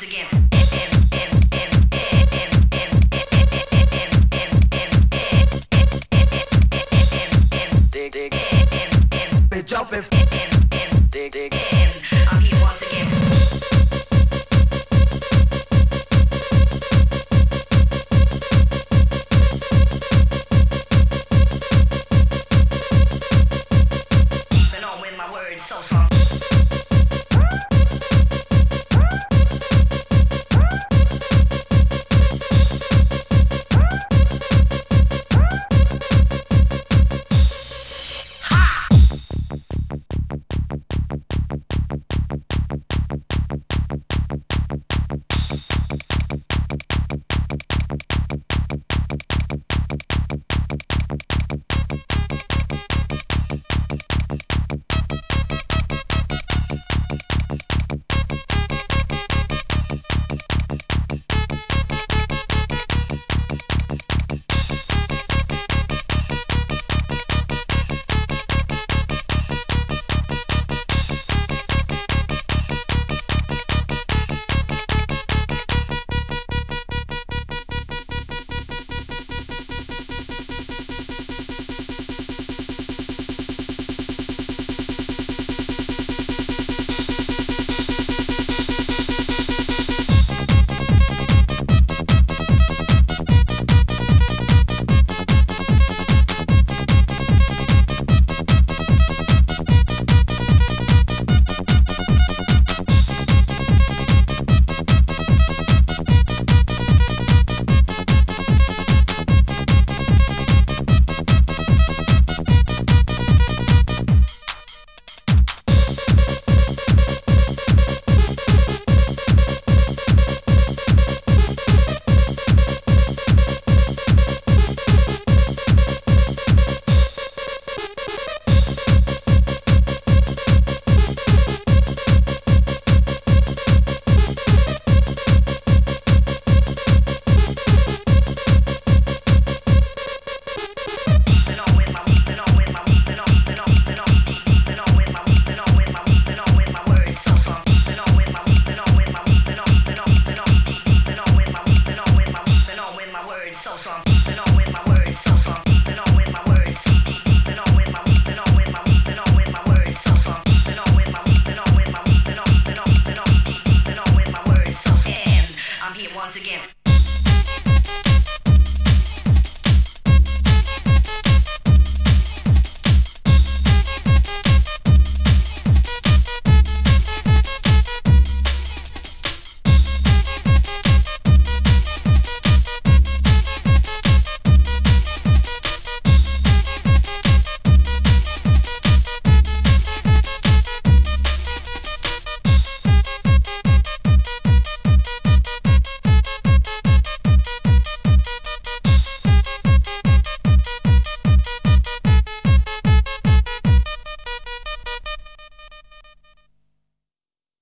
Dig, dig, jumping.